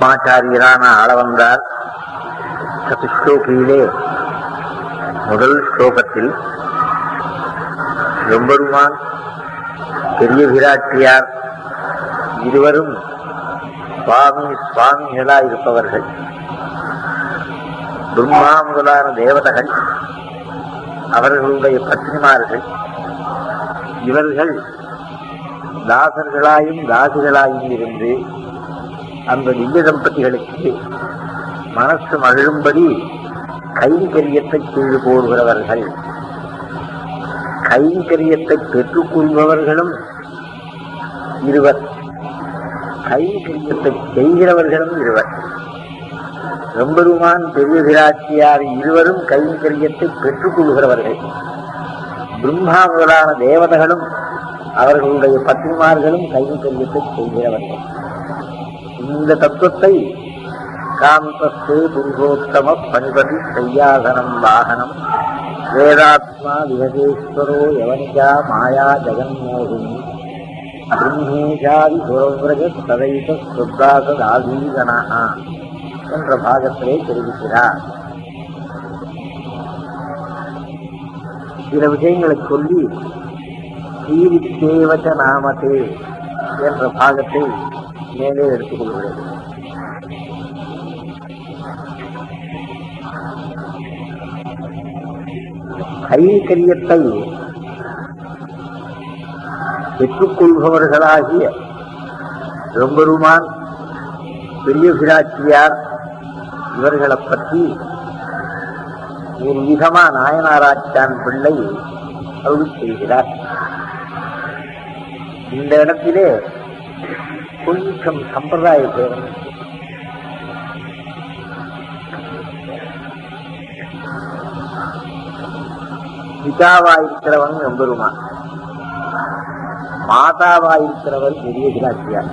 பத்மாச்சாரியரான ஆளவந்தார் சதுஷ்லோகியிலே முதல் ஸ்லோகத்தில் எம்பெருமான் பெரிய விராட்டியார் இருவரும் சுவாமி சுவாமிகளா இருப்பவர்கள். பிரம்மா முதலான தேவதகள் அவர்களுடைய பத்னிமார்கள். இவர்கள் தாசர்களாயும் தாசிகளாயும் இருந்து அந்த திவ்ய தம்பதிகளுக்கு மனசு மகிழும்படி கைங்கரியத்தை செய்து போடுகிறவர்கள். கைங்கரியத்தை பெற்றுக் கொள்பவர்களும் இருவர். கைங்கரியத்தை செய்கிறவர்களும் இருவர். எம்பெருமான் பெரியதிராட்சியார் இருவரும் கைங்கரியத்தை பெற்றுக் கொள்கிறவர்கள். பிரம்மா முதலான தேவதைகளும் அவர்களுடைய பத்னிமார்களும் கைங்கரியத்தை செய்கிறவர்கள். இந்த தத்துவத்தை காந்தஸ்தே புருஷோத்தம பணிபதி சையாசனம் வாகனம் வேதாத்மா விகதேஸ்வரோ யவனிகா மாயா ஜெகன்மோகினி பிரம்மேஷாதி சுரவிரஜ சதைத சுத்தாசதாதீகனா என்ற பாகத்திலே தெரிவிக்கிறார். சில விஷயங்களை சொல்லி சீரித்தேவச்ச நாமத்தே என்ற பாகத்தை மேலே எடுத்துக் கொள்கிறது கைங்கரியத்தை பெற்றுக்கொள்பவர்களாகிய ரொம்பருமான் பெரிய பிராட்சியார் இவர்களை பற்றி ஒரு விதமா நாயனாராச்சான் பிள்ளை அருள் செய்கிறார். இந்த இடத்திலே கொஞ்சம் சம்பிரதாய பேரம் பிதாவாயிருக்கிறவன் மாதாவா மாதாவாயிருக்கிறவர் பெரிய கிராட்சியார்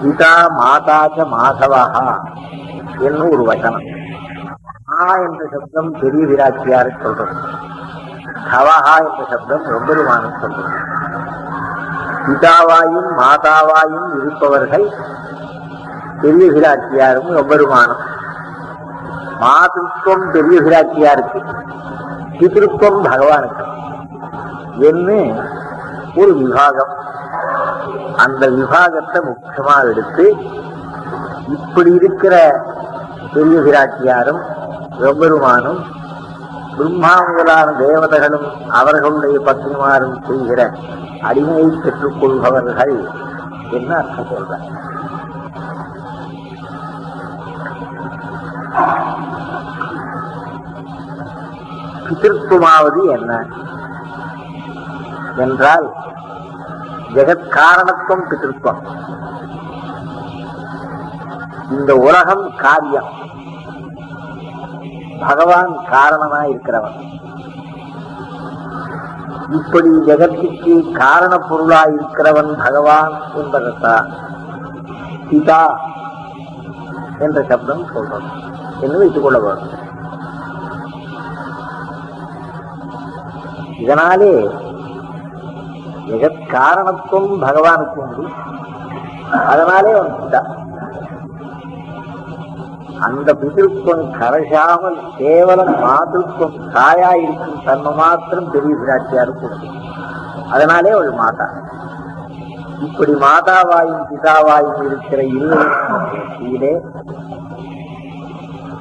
பிதா மாதாச்ச மாதவாகா என்று ஒரு வசனம். ஆ என்ற சப்தம் பெரிய விராட்சியாரை சொல்றது. தவஹா என்ற சப்தம் ரொம்பருமானு சொல்றது. பிதாவாயும் மாதாவாயும் இருப்பவர்கள் பெரிய சிராட்சியாரும் ஒவ்வருமானம் மாதிருத்துவம் பெரிய விராட்சியாருக்கு பிதிருத்துவம் பகவானுக்கு என்று ஒரு விபாகம். அந்த விபாகத்தை முக்கியமா எடுத்து இப்படி இருக்கிற பெரிய சிராட்சியாரும் எவ்வருமானும் பிரம்மா முதலான தேவதைகளும் அவர்களுடைய பத்னிமாரும் செய்கிற அடிமையை பெற்றுக் கொள்பவர்கள் என்ன அர்த்தம் சொல்ற? பிதிருத்துவமாவது என்ன? என்றால் ஜெகத்காரணத்துவம் பிதிருத்துவம் இந்த உலகம் காரியம். பகவான் காரணமா இருக்கிறவன். இப்படி ஜெகத்துக்கு காரண பொருளா இருக்கிறவன் பகவான் என்பதத்தான் பிதா என்ற சப்தம் சொல்றோம். என்று வைத்துக் கொள்ள வேண்டும். இதனாலே ஜெகத்காரணத்துவம் பகவானுக்கு உண்டு. அதனாலே அவன் பிதா. அந்த பிதிருத்துவம் கரைசாமல் கேவலம் மாதృత్వం தாயா இருக்கும் தன்மை மாத்திரம் பெரிய விராட்சியாருக்கு உண்டு. அதனாலே அவள் மாதா. இப்படி மாதாவாயும் பிதாவாயும் இருக்கிற இருவரிலே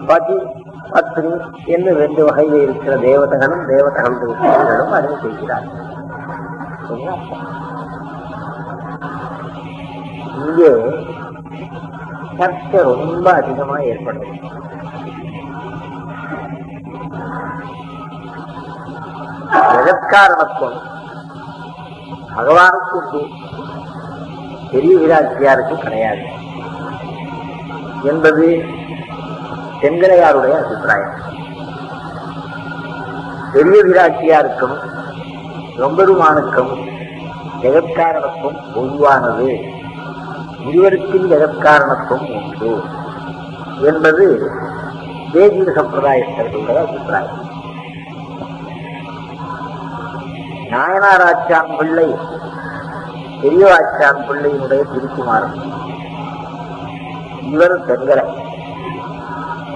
பதி பத்னி என்று ரெண்டு வகையில இருக்கிற தேவதகனும் தேவதகளும் அறிவு செய்கிறார். இங்கே பற்று ரொம்ப அதிகமா ஏற்படுது. ஜெகத்காரணத்துவம் பகவானுக்கு உண்டு பெரிய விராட்சியாருக்கு கிடையாது என்பது தென்கரையாருடைய அபிப்பிராயம். பெரிய விராட்சியாருக்கும் ரொம்பருமானுக்கும் ஜெகத்காரணத்துவம் பொதுவானது இருவருக்கும் ஜெகத்காரணத்துவம் உண்டு என்பது வேதிய சம்பிரதாயத்தர்களுடைய அபிப்பிராயம். நாயனாராச்சான் பிள்ளை பெரியவாச்சான் பிள்ளையினுடைய திருக்குமாரன் இவர் தெங்கலை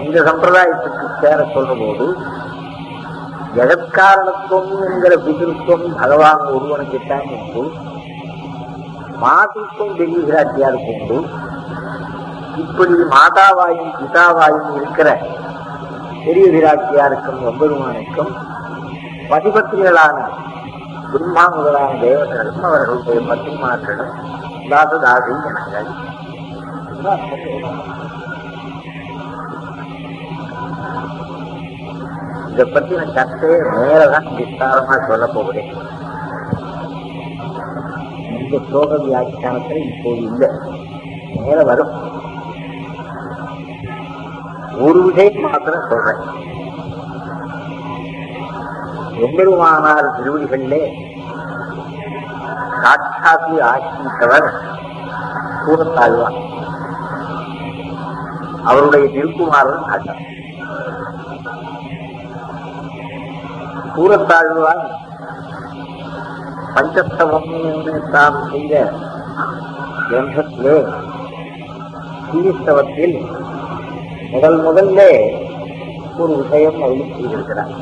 இந்த சம்பிரதாயத்துக்கு சேர சொல்லும்போது போது ஜெகத்காரணத்துவம் என்கிற பிதிருத்துவம் பகவான் ஒருவனுக்குத்தான் உண்டு. மாதத்துவம் பெரிய விராட்டியாருக்கு இப்படி மாதாவாயும் பிதாவாயும் இருக்கிற பெரிய விராட்டியாருக்கும் எம்பெருமானுக்கும் பதிபத்திரிகளான பிரம்மா முதலான தேவர்களும் அவர்களுடைய பத்திரிமார்களும் தாசதாசி ஜனங்கள் இதை பற்றி நான் சற்றே மேலதான் விஸ்தாரமா சொல்ல போகிறேன். இந்த சோக வியாக்கியானத்தில் இப்போது இல்லை. மேல வரும். ஒரு விஷயம் மாத்திரம் சொல்றேன். எம்பெருமானார் திருவடிகளிலே சாட்சாத்து ஆசித்தவர் கூறத்தாழ்வான் அவருடைய திருக்குமாரன் ஆச்சார் கூறத்தாழ்வான் பஞ்சத்தவம் என்று. தாம் செய்த கிரந்தத்திலே சீஸ்தவத்தில் முதல் முதல்ல ஒரு விஷயம் அருள் செய்திருக்கிறார்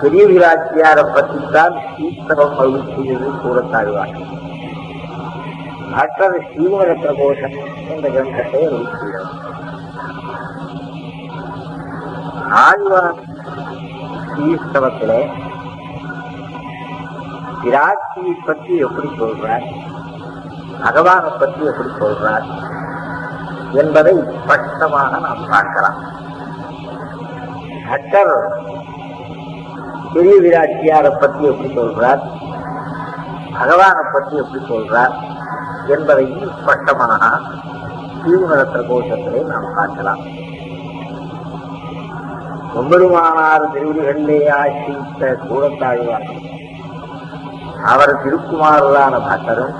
பெரிய விராட்சியாரை பற்றித்தான் சீஸ்தவம் அருள் செய்தது கூறத்தாழ்வார். மற்ற ஸ்ரீவர கோஷம் என்ற கிரந்தத்தை அருள் செய்தார் ஆழ்வார் ஈஸ்தவத்தில் விராட்சியை பற்றி எப்படி சொல்றார்? பகவானை பற்றி எப்படி சொல்றார்? என்பதை ஸ்பஷ்டமாக நாம் பார்க்கலாம். பட்டர் பெரிய விராட்சியாரை பற்றி எப்படி சொல்றார்? பகவானை பற்றி எப்படி சொல்றார்? என்பதையும் ஸ்பஷ்டமாக தீவுநடத்த கோஷத்திலே நாம் பார்க்கலாம். ஒன்பெருமானார் திருவிழிகளிலே ஆசித்த கூடத்தாழ்வார். அவர் திருக்குமாரரான பட்டரும்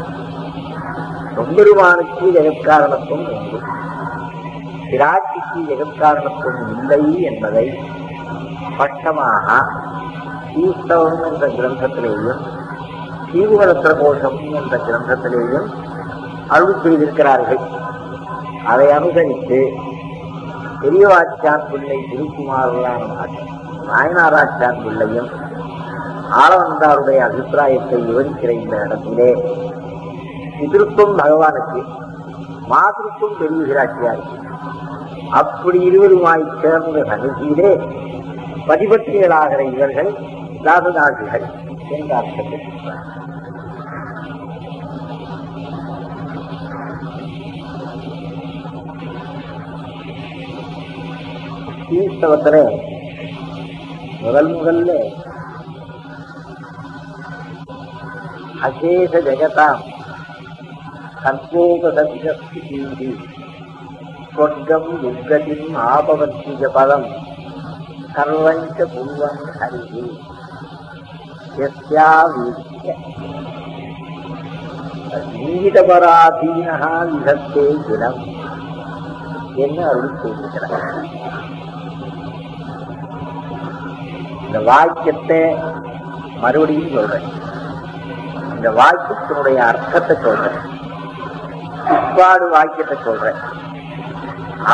ஒன்பெருமானுக்கு ஜெகத்காரணத்துவம் உண்டு? பிராட்டிக்கு ஜெகத்காரணத்துவம் இல்லை என்பதை ஸ்பஷ்டமாக சீஸ்தவம் என்ற கிரந்தத்திலேயும் சீவுவரத்திர கோஷம் என்ற கிரந்தத்திலேயும் அருள் செய்திருக்கிறார்கள். அதை அனுசரித்து பெரியவாச்சான் பிள்ளை திருக்குமாரலான நாயனாராச்சான் பிள்ளையும் ஆளவந்தாருடைய அபிப்பிராயத்தை விவரிக்கிற இந்த இடத்திலே பிதிருத்துவம் பகவானுக்கு மாதிருத்துவம் பெரிய அப்படி இருவருமாய் சேர்ந்த சகதியிலே பதிபத்திரிகளாகிற இவர்கள் தாசதாசிகள் என்ற அர்த்தத்தை முதல் முதல்ல அசேஷ ஜெகதாம் சர்வோபசீதி ஸ்வர்க்கம் துர்கதிம் ஆபவத்திஜ பதம் சர்வஞ்ச பூர்வம் ஹரிஹி யஸ்யா வீட்ய ஜீவிதபராதீனா விதத்தே தினம். என்று அருள் செய்திருக்கிறார் இந்த வாக்கியத்தை மறுபடியும் சொல்றேன். இந்த வாக்கியத்தினுடைய அர்த்தத்தை சொல்றேன். பிற்பாடு வாக்கியத்தை சொல்றேன்.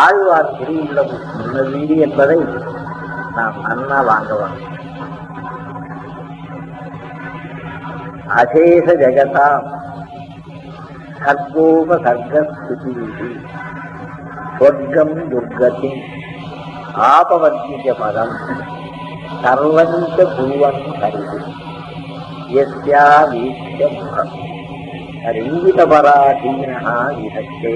ஆழ்வார் திருவுள்ளம் முன்ன என்பதை நாம் அண்ணா வாங்குவேன் அசேஷ ஜெகதாம் சர்வோப சர்க்கஸ்தி சொர்க்கம் துர்கதி ஆபவர்த்திக பதம். सर्वञ्च भूवन्तरिति यस्या वीक्ष्य मुखम् हरिङ्गितपराधीनः विधत्ते